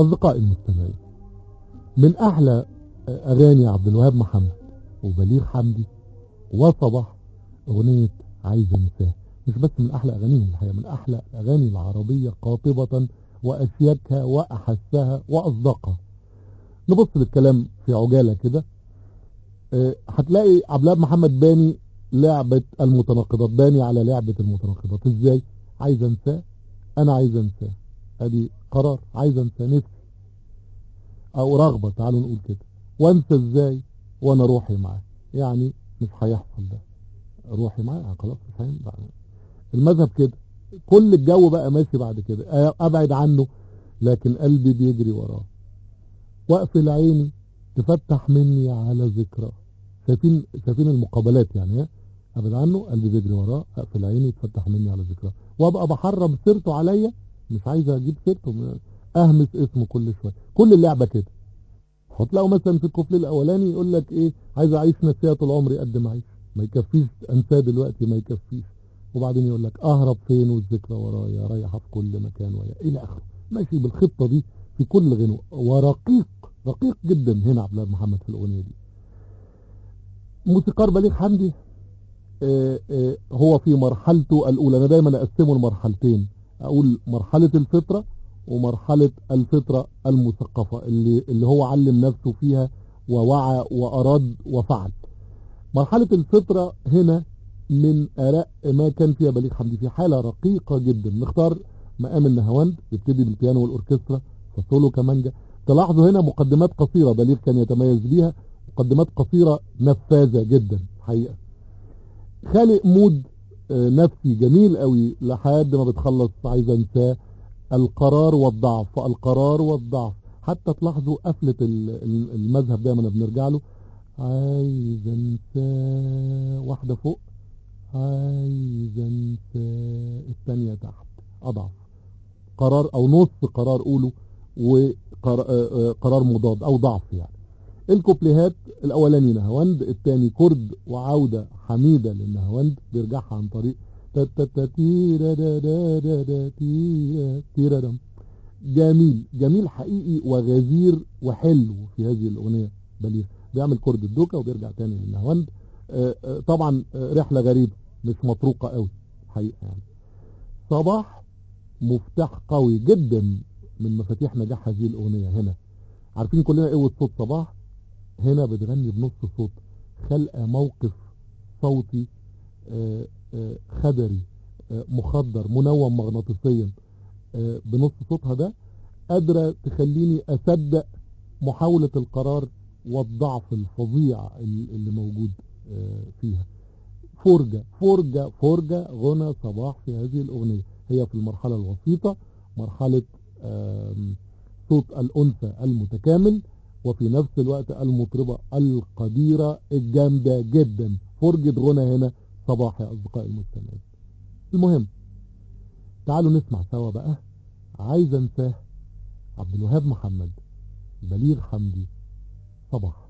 أصدقائي المستمعين من أحلى أغاني عبد الوهاب محمد وبليغ حمدي وصباح أغنية عايز أنساه. مش بس من أحلى أغانيهم الحقيقة من أحلى أغاني العربية قاطبة وأشيكها وأحسها وأصدقها. نبص للكلام في عجالة كده. أه هتلاقي عبد الوهاب محمد باني لعبة المتناقضات باني على لعبة المتناقضات. إزاي؟ عايز أنساه أنا عايز أنساه. ادي قرار. عايز انساه نفسي أو رغبة. تعالوا نقول كده. وانسى إزاي وأنا روحي معاه يعني مش هيحصل ده. روحي معاه خلاص مش هينفع المذهب كده. كل الجو بقى ماشي بعد كده. أبعد عنه. لكن قلبي بيجري وراه. واقفل عيني. تفتح مني على ذكرى. شايفين شايفين المقابلات يعني أبعد عنه. قلبي بيجري وراه. أقفل عيني. تفتح مني على ذكرى. وأبقى بحرم سيرته عليا. مش عايز أجيب سيرته اهمس اسمه كل شوية. كل اللعبة كده. هتلاقوا مثلا في الكوبليه الأولاني يقول لك إيه عايز أعيش نسيه طول عمري قد ما اعيش ما يكفيش أنساه دلوقتي ما يكفيش. وبعدين يقول لك أهرب فين والذكرى ورايا رايحة في كل مكان ويا إلى آخره. ماشي بالخطة دي في كل غنوة. ورقيق رقيق جدا هنا عبد الله محمد في الأغنية دي. موسيقار بليغ حمدي آآ آآ هو في مرحلته الأولى. أنا دايما أقسمه لمرحلتين. أقول مرحلة الفطرة ومرحلة الفطرة المثقفة اللي اللي هو علم نفسه فيها ووعى وأراد وفعل. مرحلة الفطرة هنا من ارق ما كان فيها بليغ حمدي في حالة رقيقة جدا. نختار مقام النهاوند يبتدي بالبيانو والأوركسترا فسولو كمانجا. تلاحظوا هنا مقدمات قصيرة بليغ كان يتميز بيها مقدمات قصيرة نفاذة جدا حقيقة. خالق مود نفسي جميل قوي لحد ما بتخلص عايز انساه. القرار والضعف القرار والضعف. حتى تلاحظوا قفلة المذهب دايما بنرجع له. عايز انساه. واحدة فوق. عايز انساه. الثانية تحت. أضعف. قرار أو نص قرار قوله وقرار مضاد أو ضعف يعني. الكوبليهات الأولاني نهاوند الثاني كرد وعودة حميدة للنهاوند بيرجعها عن طريق جميل جميل حقيقي وغزير وحلو في هذه الأغنية. بليغ. بيعمل كرد الدوكا وبيرجع تاني للنهاوند طبعا رحلة غريبة مش مطروقة قوي حقيقة يعني. صباح مفتاح قوي جدا من مفاتيح نجاح هذه الأغنية هنا. عارفين كلنا قوة صوت صباح؟ هنا بتغني بنص صوت خلقة موقف صوتي آآ آآ خدري آآ مخدر منوم مغناطيسيا. بنص صوتها ده قادرة تخليني أصدق محاولة القرار والضعف الفظيع اللي موجود فيها. فرجة فرجة فرجة غنى صباح في هذه الأغنية. هي في المرحلة الوسيطة مرحلة صوت الأنثى المتكامل. وفي نفس الوقت المطربة القديرة الجامدة جدا. فرجة غنى هنا صباح يا أصدقائي المستمعين. المهم تعالوا نسمع سوا بقى. عايز أنساه عبد الوهاب محمد بليغ حمدي صباح.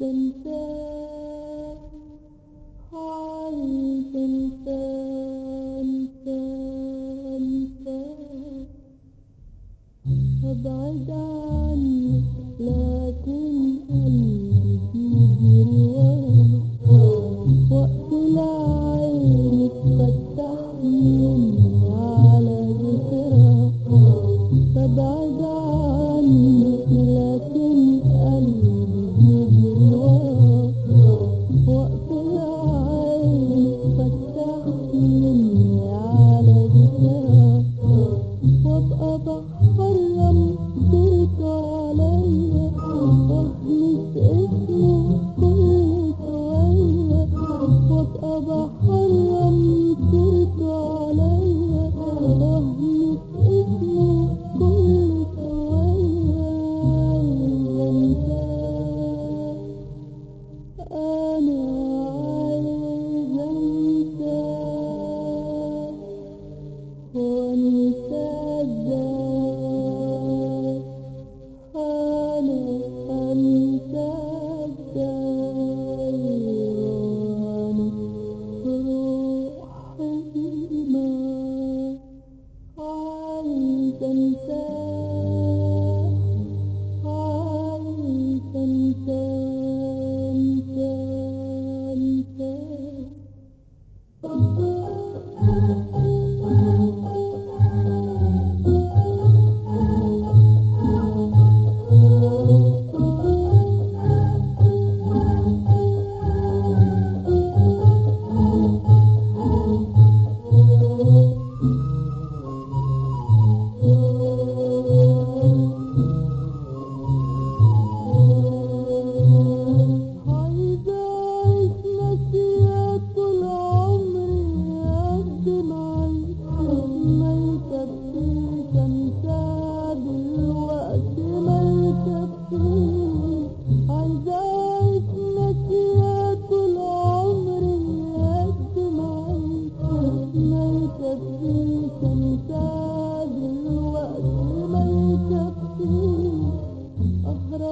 بعد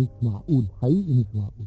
مش معقول حقيقي مش معقول